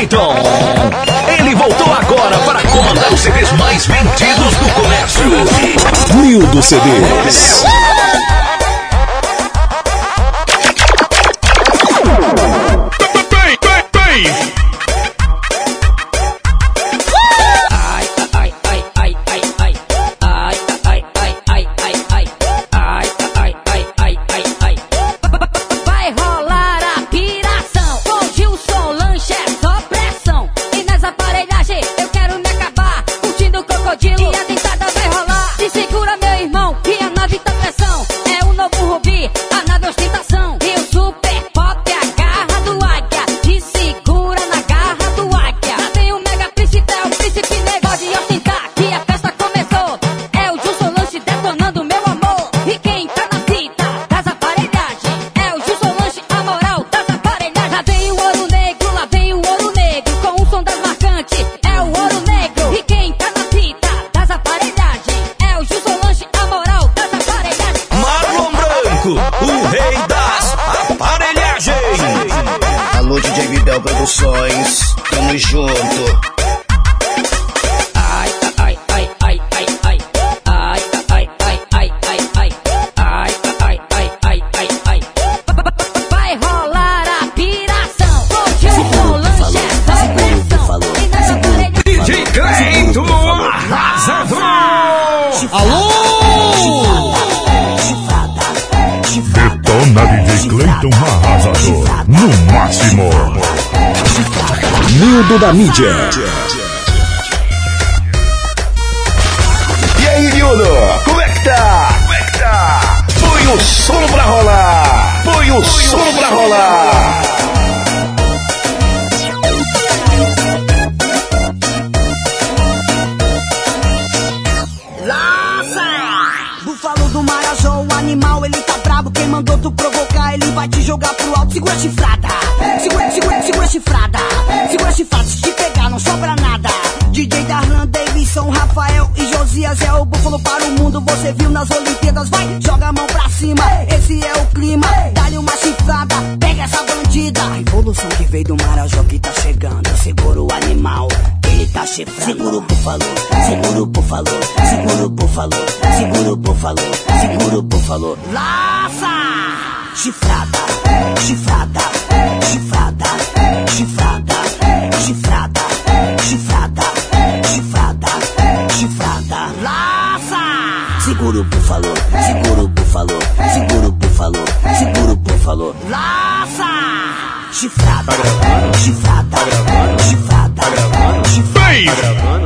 Clayton. Ele voltou agora para comandar os CDs mais vendidos do comércio. Mil dos CDs. Da mídia. E aí, Nildo? Como é que tá? Como é que tá? Põe o som pra rolar! Põe o som pra rolar! Mandou tu provocar, ele vai te jogar pro alto. Segura a chifrada! Segura, segura, segura a chifrada! Segura a chifrada! Josias é o búfalo para o mundo, você viu nas Olimpíadas. Vai, joga a mão pra cima, esse é o clima. Dá-lhe uma chifrada, pega essa bandida. A evolução que veio do Marajó que tá chegando. Segura o animal, ele tá chifrando. Segura o búfalo, segura o búfalo, segura o búfalo, segura o búfalo, segura o búfalo. Laça! Chifrada, chifrada, chifrada, chifrada, chifrada, chifrada, chifrada, chifrada. Laça! Segura o búfalo, segura o búfalo, segura o búfalo, segura o búfalo. Laça! Chifrada, chifrada, chifrada, chifrada.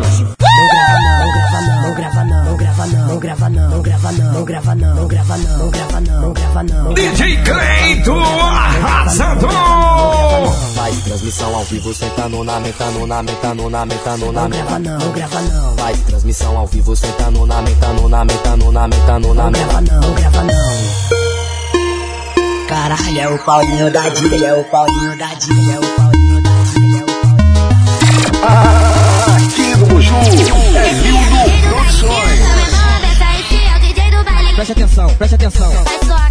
Não grava não, não grava não, não grava não, não grava não, não grava não, não grava não, não grava não, não grava não. DJ Cleito arrasador! Faz transmissão ao vivo, sentando na metano, na metano, na metano, na grava não, não grava não. Faz transmissão ao vivo, sentando na metano, na metano, na metano, na grava não, não grava não. Caralho, é o Paulinho da Dilha, é o Paulinho da Dilha, é o Paulinho da Dilha, é o Paulinho da Dilha. Aqui no Buju, é preste atenção, preste atenção. É só a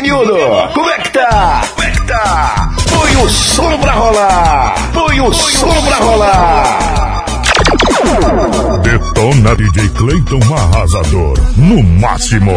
Nildo? Como é que tá? Como é que tá? Põe o som pra rolar! Põe o som pra rolar! Detona DJ Clayton Arrasador. No máximo.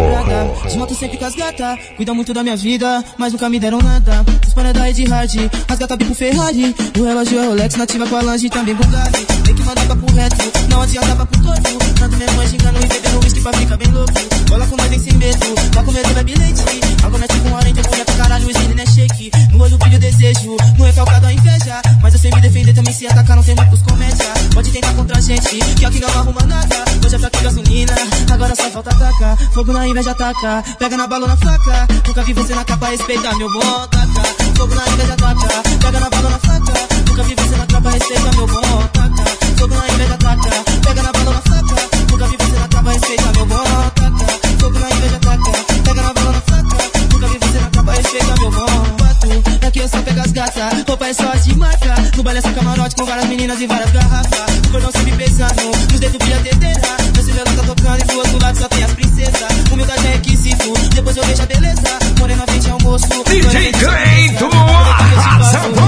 Desmonto sempre com as gata, cuida muito da minha vida, mas nunca me deram nada. Os panos da Ed Hard, as gata bico Ferrari. O relógio é Rolex, nativa com a lanche também Bugatti. Tem que mandar pro reto, não adianta pro torto. Tanto mesmo mãe xingando e bebendo whisky pra ficar bem louco. Cola com nós nem sem medo, tá com medo bebe leite. Agora mete com orange, mulher pra caralho, os meninos é shake. No olho brilho desejo, no recalcado a inveja. Mas eu sei me defender também se atacar, não tem muitos comédia. Pode tentar contra a gente, que aqui não arruma nada. Hoje é pra que gasolina, agora só falta atacar. Fogo na inveja ataca, pega na bala na faca. Nunca vi você na capa, respeita meu bom taca. Fogo na inveja ataca, pega na bala na faca. Nunca vi você na capa, respeita meu bom taca. Fogo na inveja ataca, pega na bala na faca. Nunca vi você na capa, respeita meu bom taca. Fogo na inveja ataca, pega na bala na faca. Nunca vi você na capa, respeita meu bom pato. Daqui eu só pego as gatas, roupa é só de marca. No baile é só camarote com várias meninas e várias garrafas. Por não sempre pensando, nos dedos via dedeira. Meu celular tá tocando e do outro lado só tem as princesas. Humildade é requisito, depois eu vejo a beleza. Morena frente ao moço. DJ Cleito Arrasador.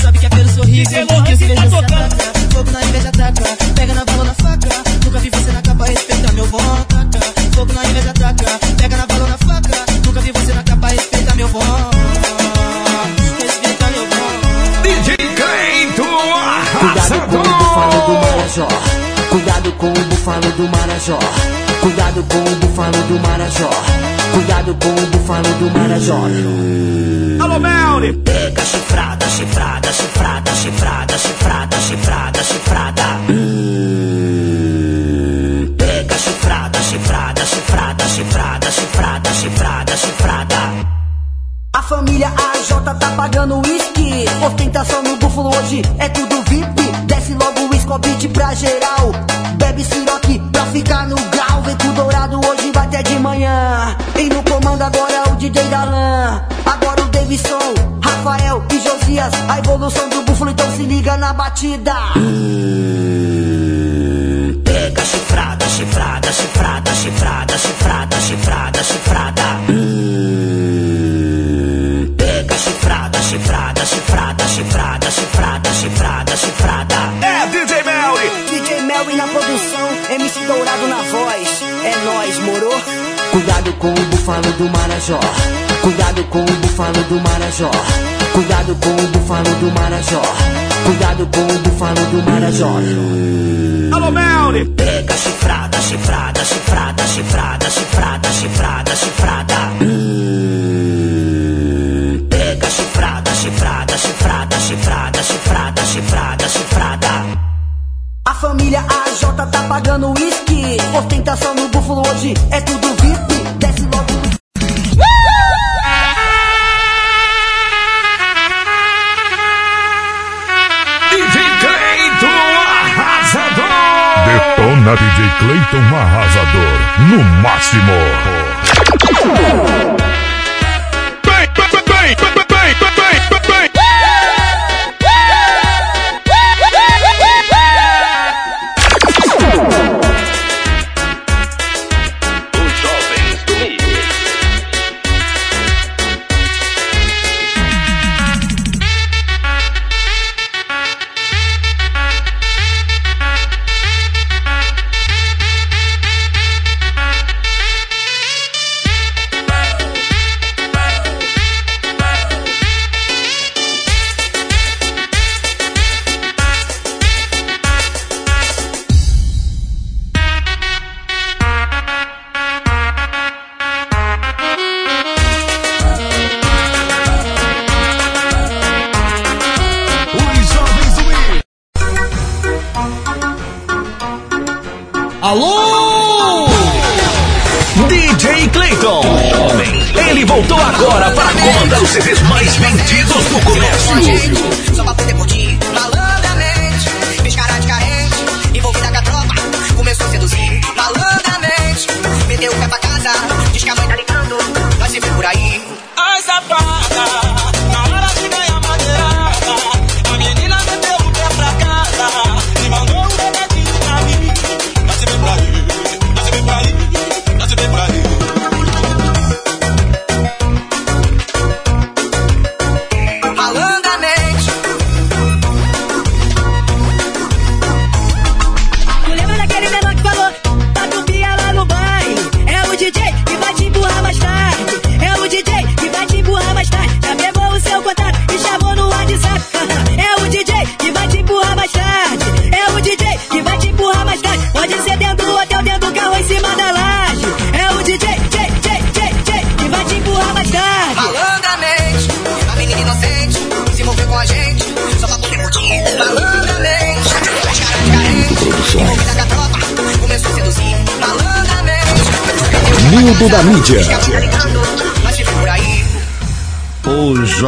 Sabe que é pelo sorriso, que os beijos se ataca. Fogo na inveja ataca, pega na bala na faca. Nunca vi você na capa, respeita meu bom taca. Fogo na inveja Cuidado com o búfalo do. Marajó. Cuidado com o búfalo do Marajó. Cuidado com o búfalo do Marajó. Cuidado com o búfalo do Marajó. Alô, Melly. Pega chifrada, chifrada, chifrada, chifrada, chifrada, chifrada, chifrada. Hum, Pega chifrada, chifrada, chifrada, chifrada, chifrada, chifrada, chifrada. A família AJ tá pagando uísque. Ostentação no búfalo hoje é tudo VIP. Desce logo o Scobit pra geral. Bebe siroque pra ficar no grau. Vem com dourado hoje vai até de manhã. E no comando agora o DJ Dalan. Agora o Davidson, Rafael e Josias. A evolução do búfalo, então se liga na batida. Pega chifrada, chifrada, chifrada, chifrada, chifrada, chifrada, chifrada. Pega chifrada, chifrada, chifrada, chifrada, chifrada, chifrada, chifrada. É DJ Melly. DJ Melvin na produção, MC Dourado na voz. É nóis, moro? Cuidado com o búfalo do Marajó. Cuidado com o búfalo do Marajó. Cuidado com o búfalo do Marajó. Cuidado com o búfalo do Marajó. Alô, Melly. Pega chifrada, chifrada, chifrada, chifrada, chifrada, chifrada, chifrada. Chifrada, chifrada, chifrada, chifrada, chifrada, chifrada. A família AJ tá pagando uísque. Ostentação no búfalo hoje é tudo VIP. Desce logo DJ Cleito Arrasador. Detona DJ Clayton Arrasador. No máximo.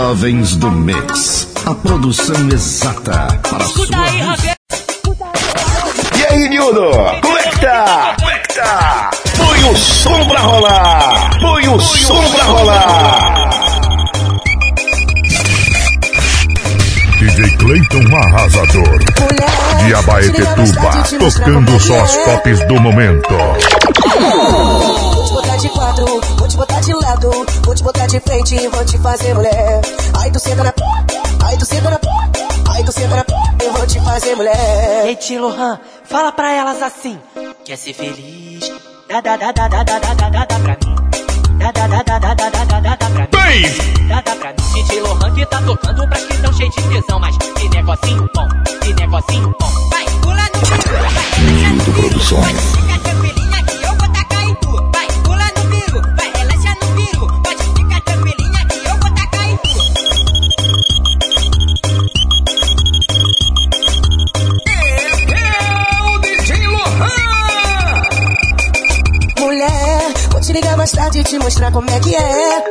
Jovens do Mix. A produção exata para a sua música. E aí, Nildo? Como é que tá? Como é que tá? Põe o som pra rolar! Põe o som pra rolar! DJ Clayton Arrasador. De Abaetetuba, tocando só as tops do momento. Vou te botar de quatro, vou te botar de lado, vou te botar de frente e vou te fazer mulher. Aí tu senta na, aí tu senta na, aí tu senta na, eu vou te fazer mulher. Ei, Tilohan, fala pra elas assim. Quer ser feliz? Dá, dá, dá, dá, dá, dá, dá, dá, dá, dá pra mim. Dá, dá, dá, dá, dá, dá, dá, dá, dá, dá pra mim. Dá, dá pra mim. DJ Lohan que tá tocando pra que tão cheio de tesão. Mas que negocinho bom, que negocinho bom. Vai, pula no piru, vai, Nildo Produções. fica tranquilinha que mais tarde e te mostrar como é que é.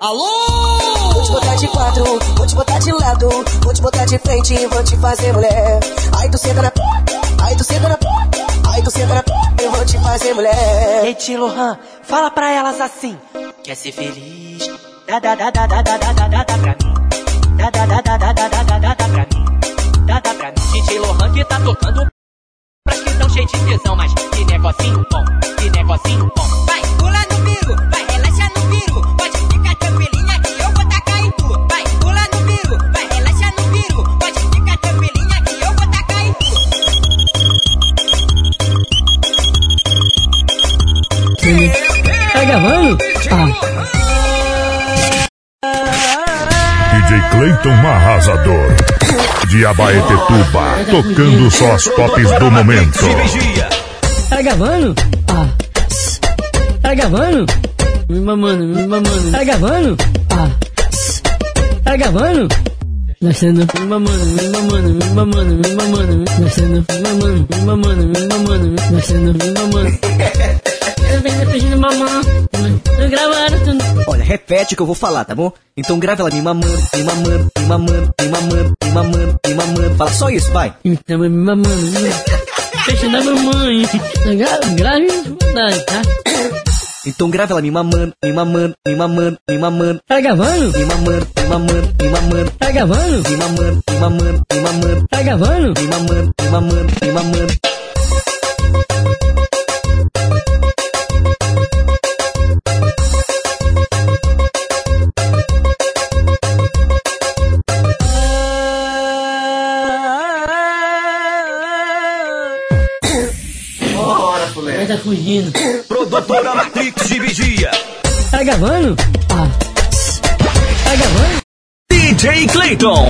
Alô? Vou te botar de quatro, vou te botar de lado, vou te botar de frente e vou te fazer mulher. Aí tu senta na, aí tu senta na, aí tu senta na, eu vou te fazer mulher. Ei, Tilohan, fala pra elas assim. Quer ser feliz? Dá, dá, dá, dá, dá, dá, dá, dá, dá, dá pra mim. Dá, dá, dá, dá, dá, dá, dá, dá, dá, dá pra mim. Dá, dá pra mim. DJ Lohan que tá tocando de tesão. Mas que negocinho bom, que negocinho bom. Vai, pula no piru, vai, relaxa no piru. Pode ficar tranquilinha que eu vou tacar em tu. Vai, pula no piru, vai, relaxa no piru. Pode ficar tranquilinha que eu vou tacar em tu. Tá gravando? DJ Clayton Arrasador. De Abaetetuba, tocando só as tops do momento. Tá gravando? Ah. Tá gravando? Me mamando, me mamando. Tá gravando? Ah. Tá gravando? Nascendo, me mamando, me mamando, me mamando, me mamando, nascendo, me mamando, me mamando, me mamando, nascendo, me mamando. Eu venho pedindo gravaram tudo. Olha, repete o que eu vou falar, tá bom? Então grava ela me mamando, me mamando, me mamando, me mamando, me mamando, me mamando. Fala só isso, vai. Então me mamando, me fechando a mamãe. Gra- Grave tá? Então grava ela me mamando, me mamando, me mamando, me mamando. Tá gravando? Me mamando, me mamando, me mamando. Tá gravando? Me mamando, me mamando, me mamando. Tá gravando? Me mamando, me mamando, me mamando. Vai tá fugindo. Produtora Matrix de Vigia. Tá gravando? Ah. Tá gravando? DJ Clayton.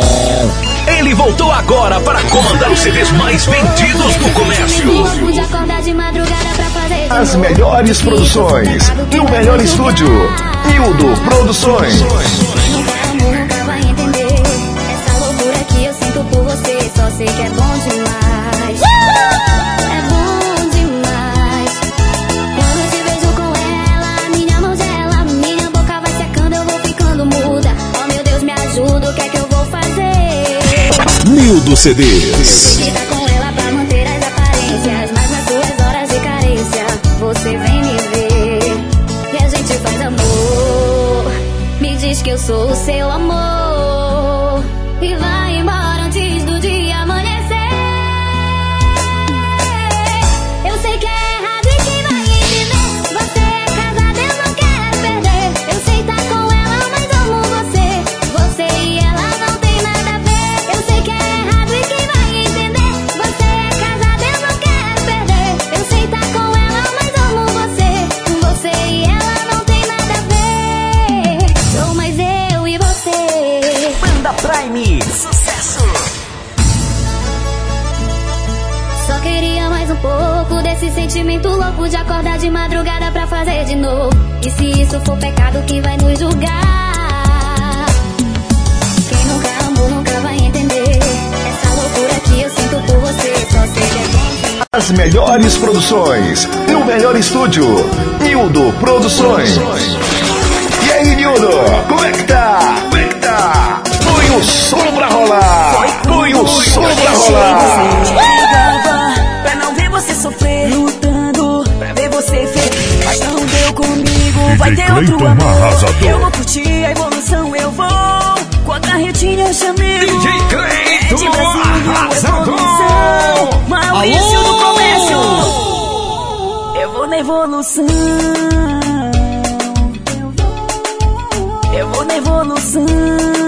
Ele voltou agora para comandar os CDs mais vendidos do comércio. Pude acordar de madrugada pra fazer de As melhores produções, no melhor estúdio. Nildo Produções. Nunca nunca vai entender. Essa loucura que eu sinto por você. Só sei que é bom demais. Tudo CDs. louco de acordar de madrugada pra fazer de novo. E se isso for pecado, vai nos julgar? Quem nunca amou nunca vai entender. Essa loucura que eu sinto por você, só sei que é bom. As melhores produções e o melhor estúdio. Nildo Produções. E aí, Nildo? Como é que tá? Como é que tá? Põe o som pra rolar! Põe o som pra rolar! vai ter outro amor. Arrasador. Eu vou curtir a evolução, eu vou. Com a retinha, chamei. DJ Cleiton é de é Arrasador. Maurício Alô? do Comércio. Eu vou na evolução. Eu vou na evolução.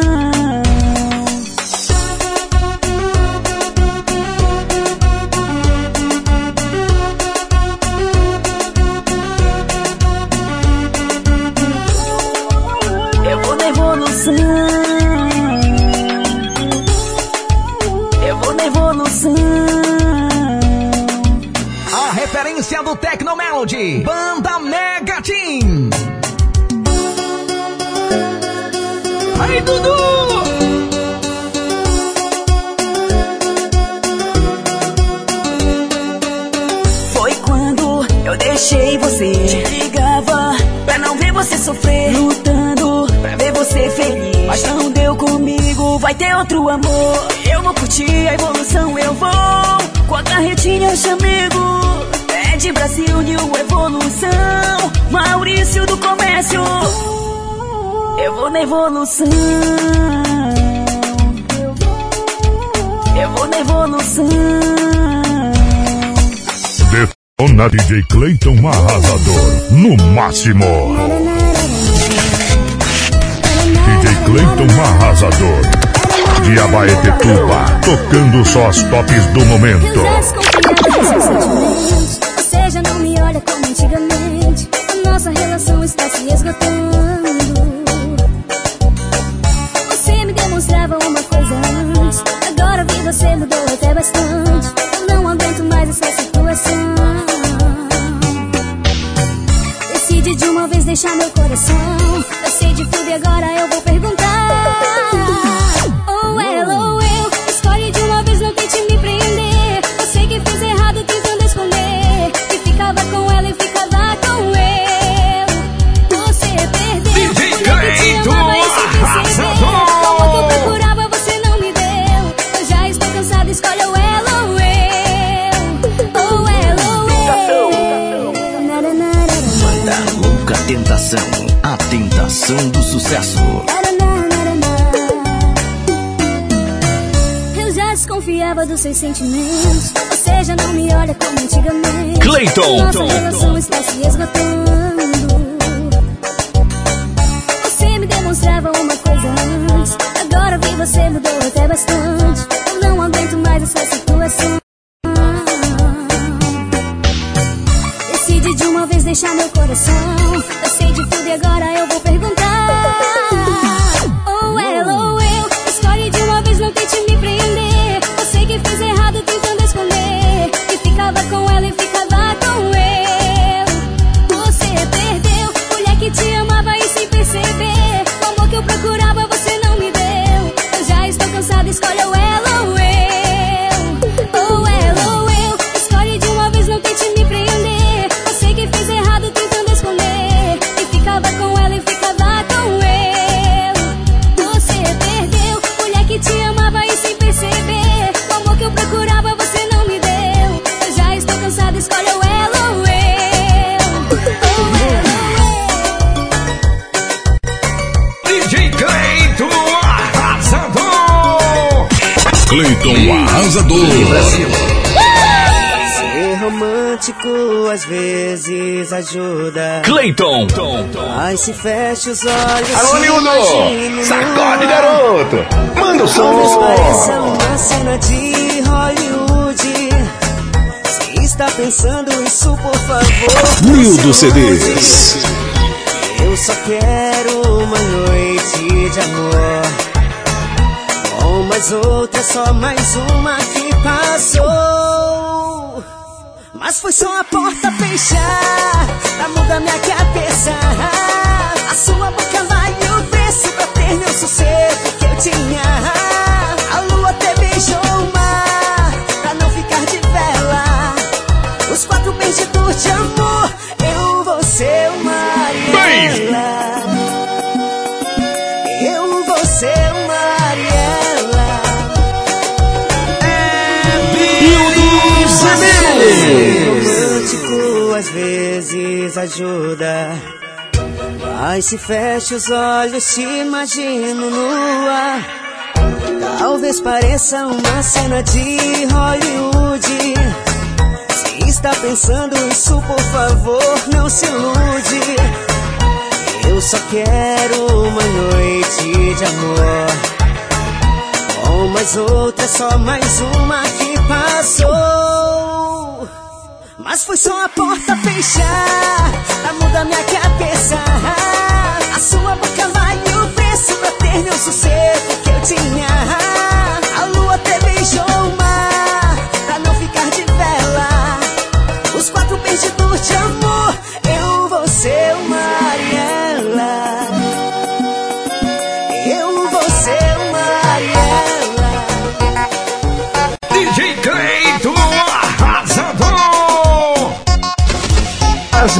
na evolução. Eu vou na evolução. Detona DJ Clayton arrasador. No máximo. DJ Clayton arrasador. De Abaetetuba. Tocando só as tops do momento. Ou seja, não me olha como antigamente. A nossa relação está se esgotando. sente Brasil, Ser romântico às vezes ajuda. Clayton. Mas se fecha os olhos. Alô, Nildo! Sacode, garoto! Manda o som! uma cena de Hollywood. Se está pensando isso, por favor. Nildo CDs. Eu só quero uma noite de amor. Sou mais outra, só mais uma que passou. Mas foi só a porta fechar pra mudar minha cabeça. A sua boca lá e o berço pra ter meu sossego que eu tinha. A lua até beijou o mar pra não ficar de vela. Os quatro perdidos de amor, eu, vou o uma Bem. Demais. vezes ajuda. Mas se fecha os olhos, te imagino nua. Talvez pareça uma cena de Hollywood. Se está pensando isso, por favor, não se ilude. Eu só quero uma noite de amor. Com mais outra, só mais uma que passou. Mas foi só a porta fechar pra mudar minha cabeça. A sua boca vai e o preço pra ter meu sossego que eu tinha. A lua até beijou o mar pra não ficar de vela. Os quatro perdidos de amor, eu vou ser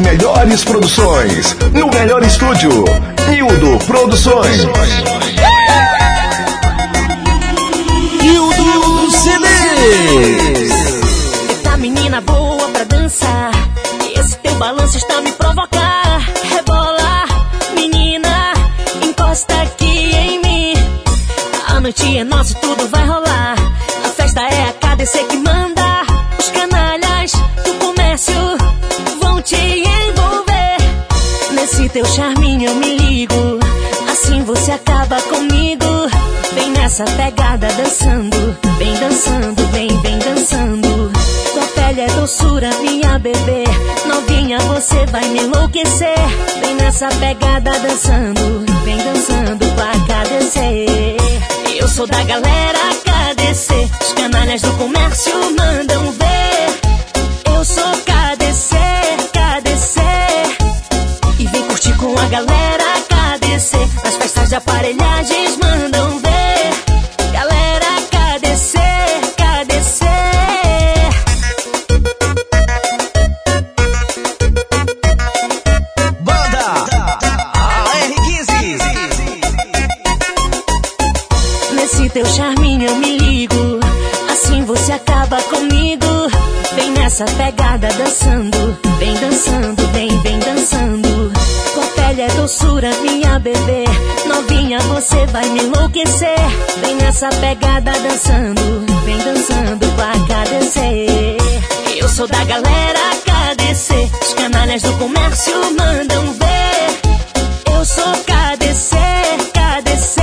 Melhores produções, no melhor estúdio. Nildo Produções. Nildo CDs. Eita menina boa pra dançar Esse teu balanço está me provocar Rebola, menina Encosta aqui em mim A noite é nossa nessa pegada dançando Vem dançando, vem, vem dançando. Tua pele é doçura, minha bebê. Novinha, você vai me enlouquecer. Vem nessa pegada dançando Vem dançando pra KDC Eu sou da galera KDC Os canalhas do comércio mandam ver. Eu sou KDC, KDC e vem curtir com a galera KDC Nas festas de aparelhagens mandam ver nessa pegada dançando Vem dançando, vem, vem dançando. Tua pele é doçura, minha bebê. Novinha, você vai me enlouquecer. Vem nessa pegada dançando Vem dançando pra KDC Eu sou da galera KDC Os canalhas do comércio mandam ver. Eu sou KDC, KDC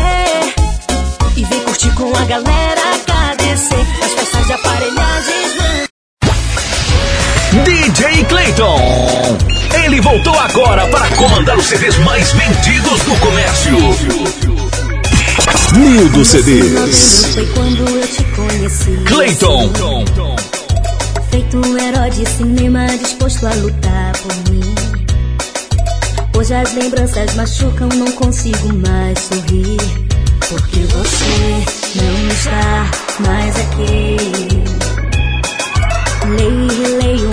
e vem curtir com a galera KDC As festas de aparelhagens mano. DJ Clayton. Ele voltou agora para comandar os CDs mais vendidos do comércio. CDs. Eu te conheci Clayton. Feito um herói de cinema disposto a lutar por mim Hoje as lembranças machucam, não consigo mais sorrir Porque você não está mais aqui Leio e releio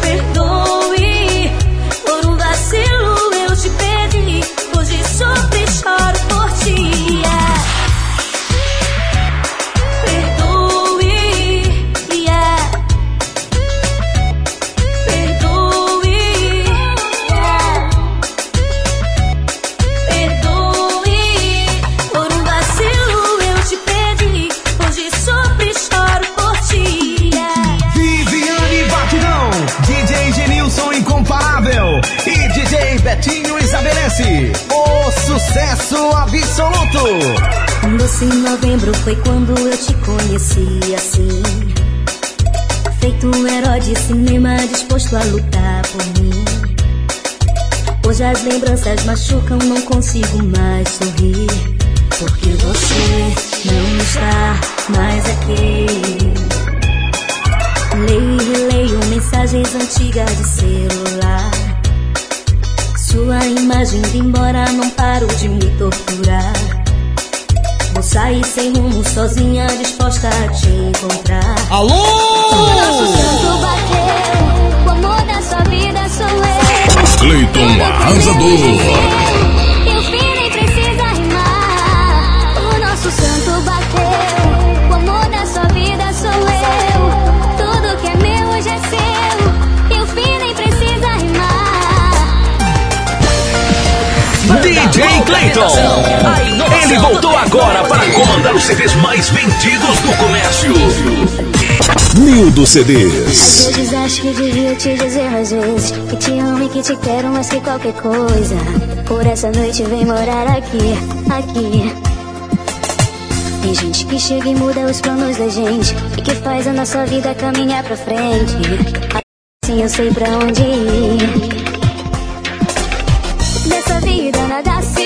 perdoe. Por um vacilo eu te perdi Hoje sofro e choro. por sucesso absoluto. Doce em novembro foi quando eu te conheci assim. Feito um herói de cinema disposto a lutar por mim. Hoje as lembranças machucam, não consigo mais sorrir. Porque você não está mais aqui. Leio e releio mensagens antigas de celular. Sua imagem indo embora, não paro de me torturar. Vou sair sem rumo, sozinha, disposta a te encontrar. Alô! O nosso santo bateu, o amor da sua vida sou eu. Cleiton Arrasador. DJ Clayton. Ele voltou agora para comandar os CDs mais vendidos do comércio. Nildo Às CDs. vezes acho que devia te dizer mais vezes Que te amo e que te quero mais que qualquer coisa Por essa noite vem morar aqui, aqui Tem gente que chega e muda os planos da gente E que faz a nossa vida caminhar pra frente Assim eu sei pra onde ir Dessa vida nada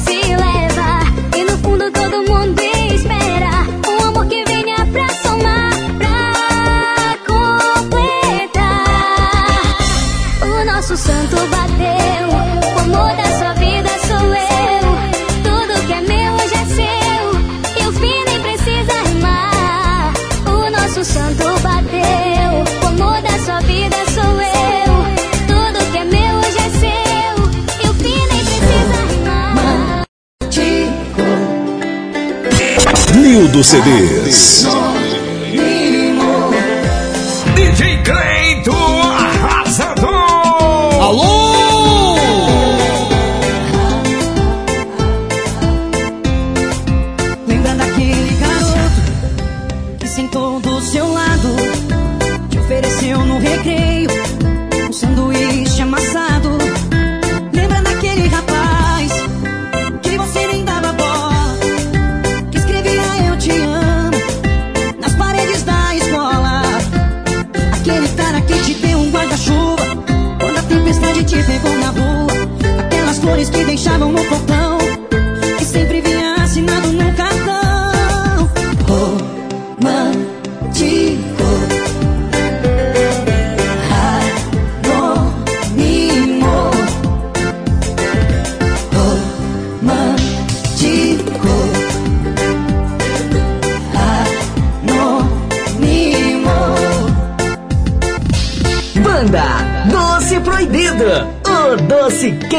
Nildo CDs.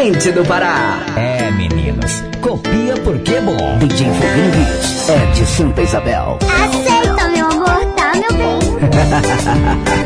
Quente do Pará. É, meninos, copia porque é bom. DJ Foguinho Beats, é de Santa Isabel. Aceita, meu amor, tá, meu bem?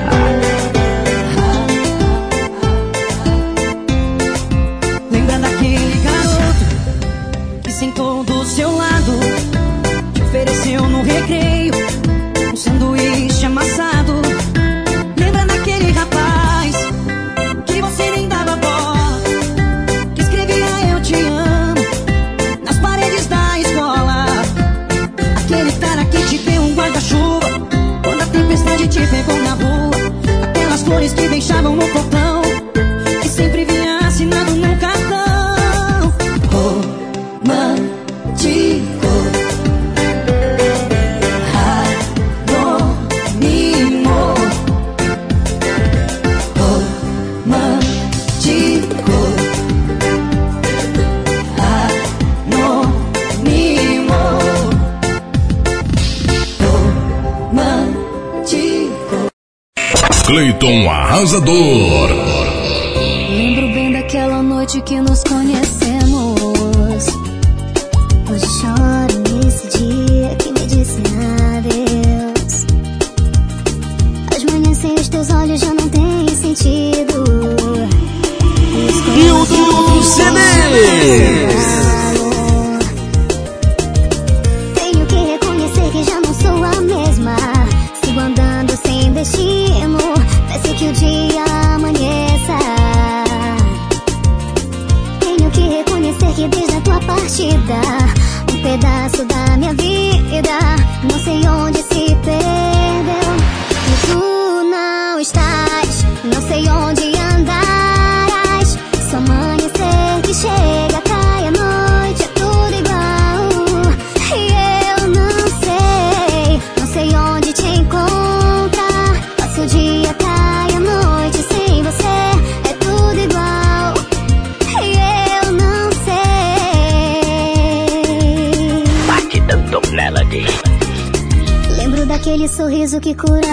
Tom Arrasador.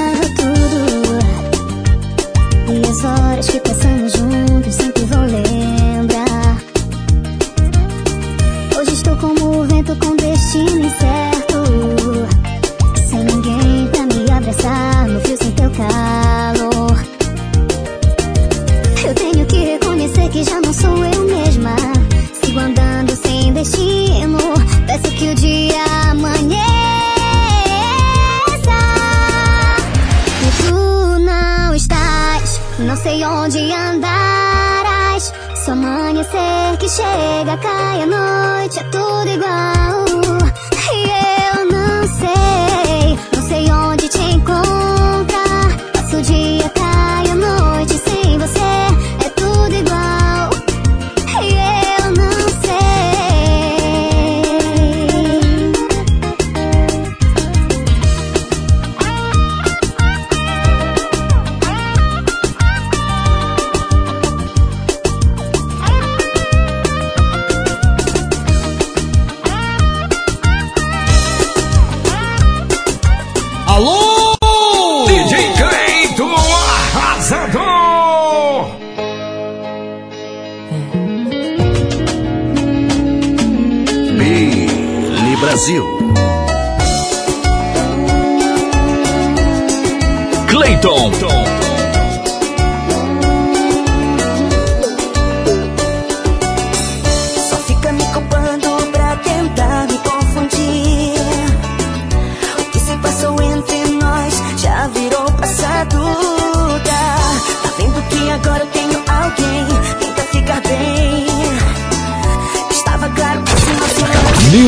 É. E as horas que passamos juntos sempre vou lembrar. Hoje estou como o vento com destino incerto. Sem ninguém pra me abraçar no fio sem teu carro. onde andarás. É Se amanhecer que chega, cai a noite, é tudo igual.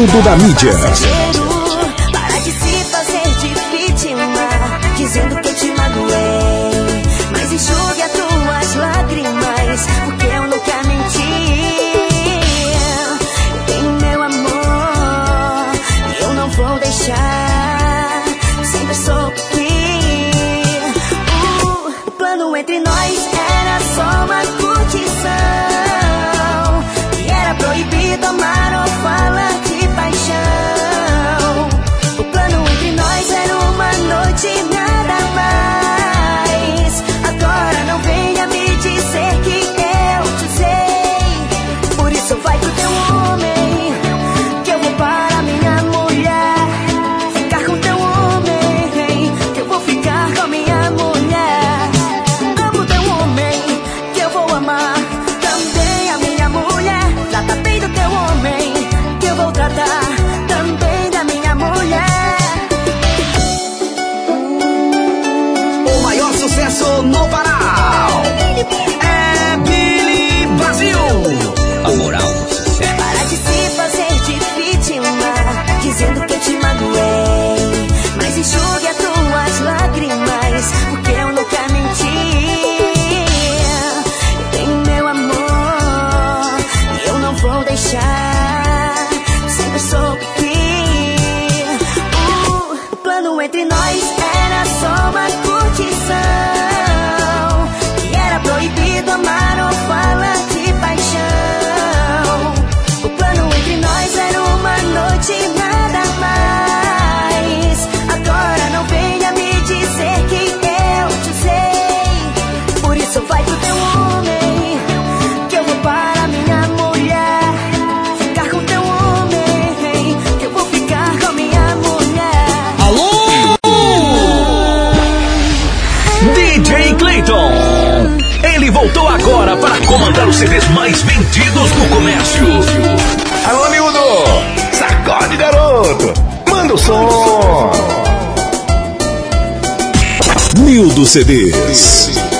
mundo da mídia. os CDs mais vendidos no comércio. Alô, miúdo! Sacode, garoto! Manda o som! Nildo CDs.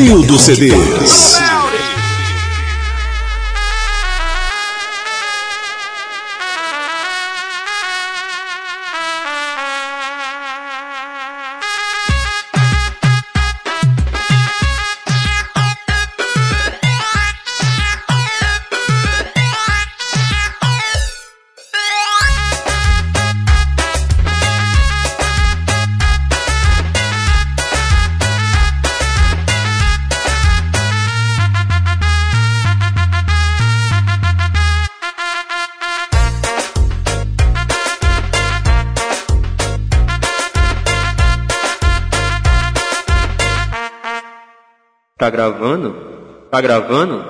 Nildo CDs. tá gravando? Tá gravando?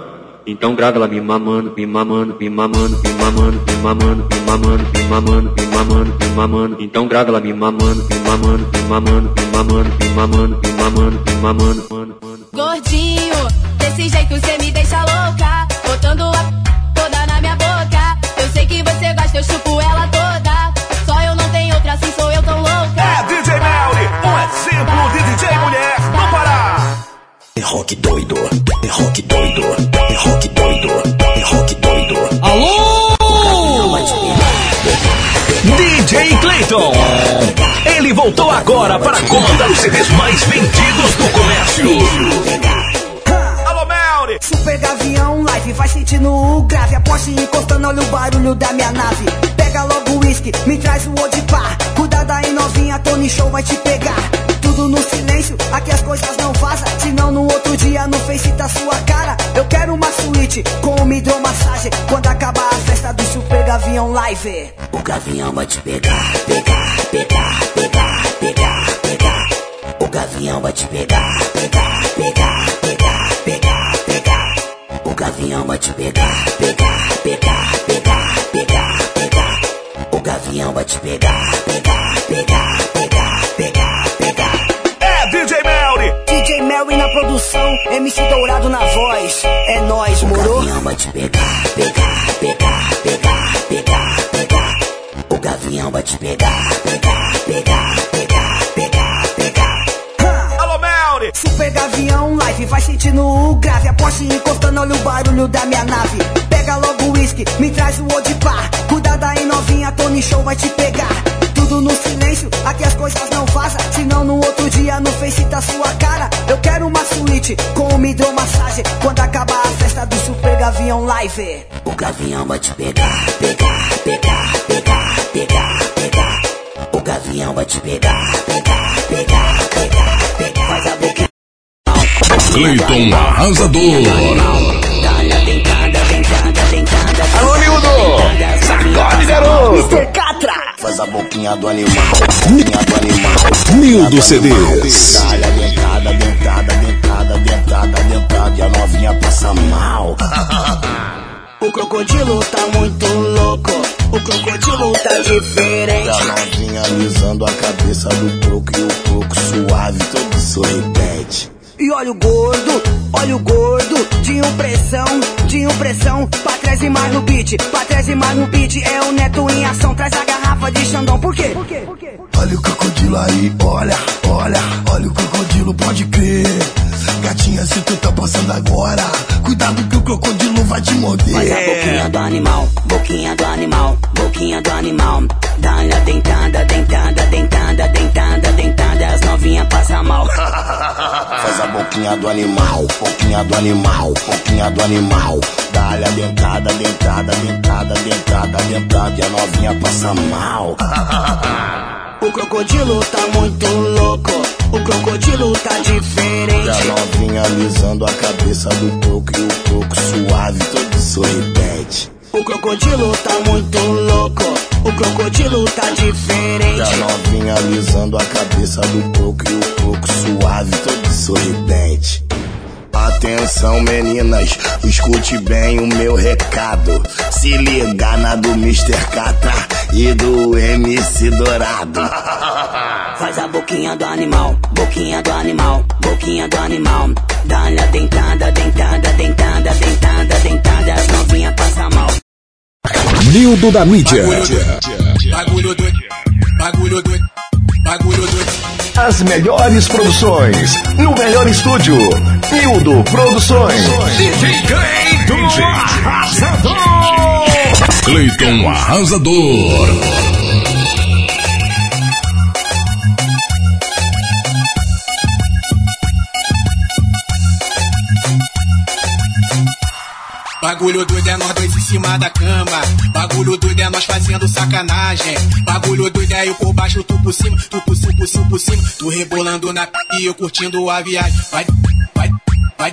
Então grava ela me mamando, me mamando, me mamando, me mamando, me mamando, me mamando, me mamando, me mamando, me mamando. Então grava ela me mamando, me mamando, me mamando, me mamando, me mamando, me mamando, me mamando. Gordinho, desse jeito voltou agora para comandar os CDs mais vendidos do comércio. Super Gavião Live, vai sentindo o grave. A Porsche encostando, olha o barulho da minha nave. Pega logo o whisky, me traz o Odipar. Cuidado aí, novinha, Tony Show vai te pegar. Tudo no silêncio, aqui as coisas não vazam. Senão no outro dia no Face tá sua cara. Eu quero uma suíte com uma hidromassagem. Quando acabar a festa do Super Gavião Live. O gavião vai te pegar, pegar, pegar, pegar, pegar, pegar. O gavião vai te pegar, pegar, pegar, pegar, pegar, pegar. O gavião vai te pegar, pegar, pegar, pegar, pegar, pegar. O gavião vai te pegar, pegar, pegar, pegar, pegar, pegar. É DJ Melry! DJ Mary na produção, MC Dourado na voz. É nóis, O moro? gavião vai te pegar, pegar, pegar, pegar, pegar, pegar. O gavião vai te pegar, pegar, pegar, pegar, vai sentindo o grave. A Porsche encostando, olha o barulho da minha nave. Pega logo o whisky, me traz o Odipar. Cuidado aí, novinha, Tony Show vai te pegar. Tudo no silêncio, aqui as coisas não vazam. Senão no outro dia no Face tá sua cara. Eu quero uma suíte com uma hidromassagem. Quando acabar a festa do Super Gavião Live. O gavião vai te pegar, pegar, pegar, pegar, pegar, pegar. O gavião vai te pegar, pegar, pegar, pegar, pegar. Faz a boca. Cleiton Arrasador. Alô, Nildo! Sacode, garoto! Mr. Catra! Faz a boquinha do animal, boquinha do animal. Nildo CDs. Dá-lhe a dentada, dentada, dentada, dentada, dentada. E a novinha passa mal. O crocodilo tá muito louco. O crocodilo tá diferente. a novinha alisando a cabeça do croco e o croco suave, todo sorridente. E olha o gordo, olha o gordo, de impressão, de impressão, pra trás e mais no beat, pra trás e mais no beat, é o neto em ação, traz a garrafa de Xandão, por quê? Olha o crocodilo aí, olha, olha, olha o crocodilo, pode crer. Gatinha, se tu tá passando agora, cuidado que o crocodilo vai te morder. Faz a boquinha do animal, boquinha do animal, boquinha do animal. Dá-lhe a dentada, dentada, dentada, dentada, dentada, as novinhas passam mal. Faz a boquinha do animal, boquinha do animal, boquinha do animal. Dá-lhe a dentada, dentada, dentada, dentada, dentada, e a novinha passa mal. O crocodilo tá muito louco, o crocodilo tá E diferente. a novinha alisando a cabeça do croco e o croco suave, todo sorridente. O crocodilo tá muito louco, o crocodilo tá E a diferente. novinha alisando a cabeça do croco e o croco suave, todo sorridente. Atenção meninas, escute bem o meu recado. Se liga na do Mr. Catra e do MC Dourado. Faz a boquinha do animal, boquinha do animal, boquinha do animal. Dá-lhe a dentada, dentada, dentada, dentada, dentada, as novinhas passam mal. Nildo da mídia. Bagulho doido, bagulho doido, bagulho doido. As melhores produções no melhor estúdio. Nildo Produções. DJ Cleiton Arrasador. Cleiton Arrasador. Bagulho doido é nós dois em cima da cama. Bagulho doido é nós fazendo sacanagem. Bagulho doido é eu por baixo, tu por cima, tu por cima, por cima, por cima. Tu rebolando na p e eu curtindo a viagem. Vai, vai, vai,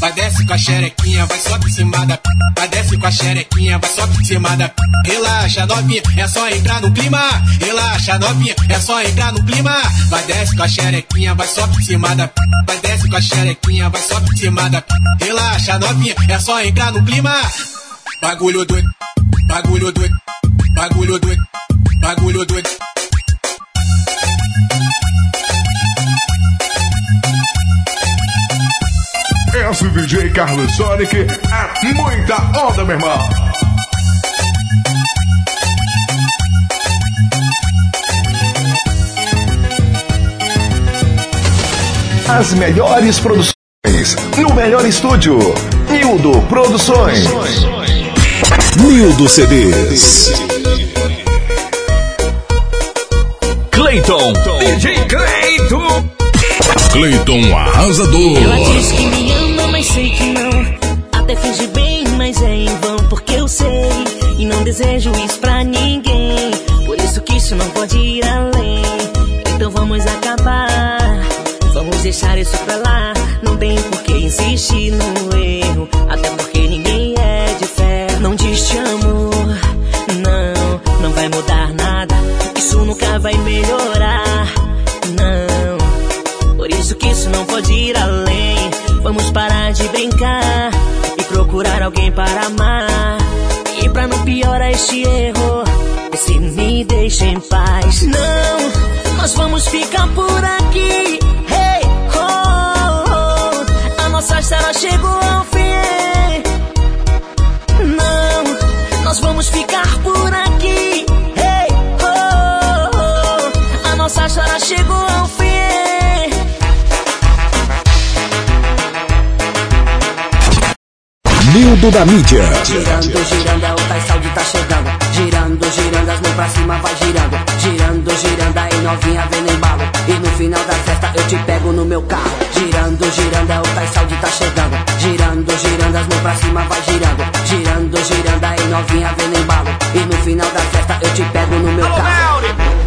vai. Desce com a xerequinha, vai só por cima da. Vai desce com a xerequinha, vai só por cima da. Relaxa, novinha, é só entrar no clima. Relaxa, novinha, é só entrar no clima. Vai desce com a xerequinha, vai só por cima da. Vai desce com a xerequinha, vai só por cima da. Relaxa, novinha, é só entrar no clima. Bagulho doido, bagulho doido, bagulho doido, bagulho doido. Esse DJ Carlos Sonic é muita onda, meu irmão. As melhores produções. No melhor estúdio, Nildo Produções. Nildo CDs. Clayton. DJ Clayton. Clayton arrasador. Ela diz que me desejo isso pra ninguém. Por isso que isso não pode ir além. Então vamos acabar. Vamos deixar isso pra lá. Não tem por que insistir no erro. Até porque ninguém é de fé. Não diz te amo. Não, não vai mudar nada. Isso nunca vai melhorar. Não. Por isso que isso não pode ir além. Vamos parar de brincar e procurar alguém para amar. Não piorar este erro, se me deixa em paz. Não, nós vamos ficar por aqui. Hey, oh, oh, a nossa história chegou ao fim. Nildo da mídia. Girando, girando, é o Tais Saúde tá chegando. Girando, girando, as mãos pra cima vai girando. Girando, girando, aí novinha vendo embalo. E no final da festa eu te pego no meu carro. Girando, girando, é o Tais Saúde tá chegando. Girando, girando, as mãos pra cima vai girando. Girando, girando, aí novinha vendo embalo. E no final da festa eu te pego no meu carro. Traz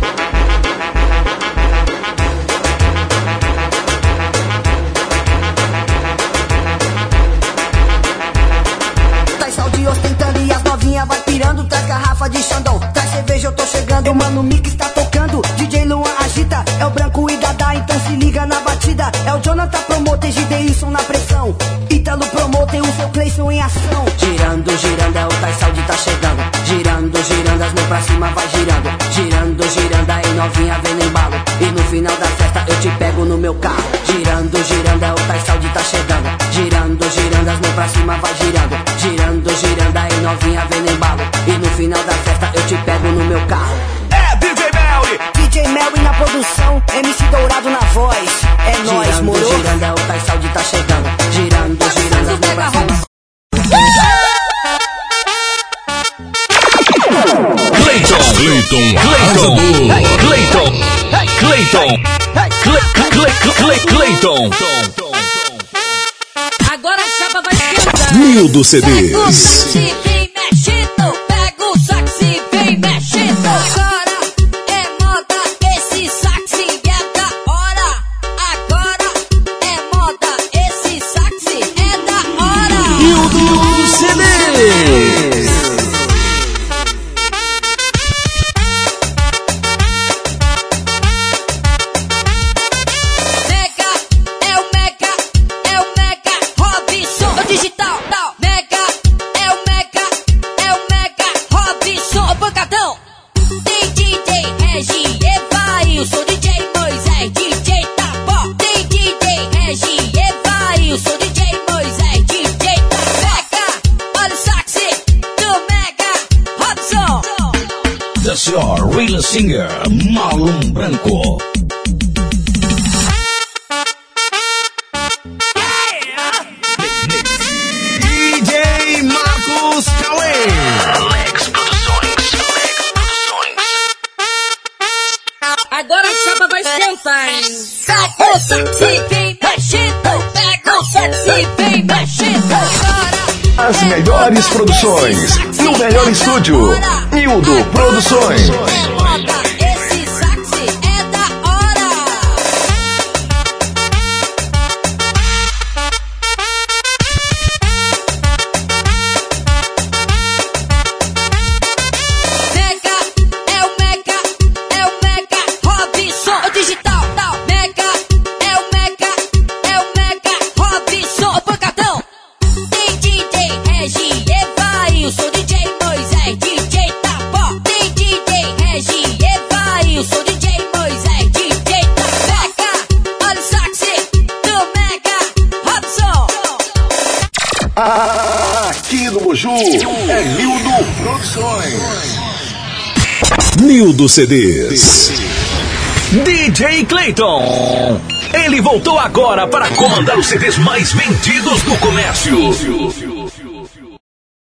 as novinhas vai pirando. Traz garrafa de Xandão, traz cerveja, eu tô chegando. Mano, o Mix tá tocando. DJ Luan agita. É o branco e Dada, então se liga na batida. É o Jonathan Promoter, Gideilson na pressão. Ítalo Promoter, o seu Cleison em ação. Girando, girando, é o Saúde tá chegando. Girando, girando, as mãos pra cima vai girando. Girando, girando, aí novinha vendo embalo. E no final da festa eu te pego no meu carro. Girando, girando, é o Saúde tá chegando. Girando, girando, as mãos pra cima vai girando. Girando, girando, novinha vendo embalo. E no final da festa eu te pego no meu carro. É DJ Melly. DJ Melly na produção, MC Dourado na voz. É nóis, Girando, moro. girando, é o Tais Saúde tá chegando. Girando, girando, as mãos pra cima. Clayton. Clayton arrasador. Clayton. Clayton. Clayton. Clayton. Agora a chapa vai esquentar. Nildo Pega o CDs. Singer Malum Branco. DJ Marcos Cauê. Agora a chapa vai esquentar, hein? Pega o saxi, vem mexendo. Pega o saxi, vem. Agora As melhores produções, no melhor estúdio, Nildo Produções. Produções. Nildo CDs. DJ Clayton. Ele voltou agora para comandar os CDs mais vendidos do comércio.